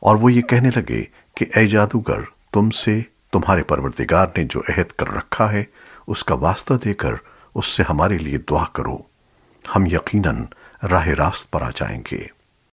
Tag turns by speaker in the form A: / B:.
A: اور وہ یہ کہنے لگے کہ اے جادوگر، تم سے تمہارے پروردگار نے جو عہد کر رکھا ہے، اس کا واسطہ دے کر اس سے ہمارے لیے دعا کرو۔ ہم یقیناً راہ راست پر آ جائیں گے۔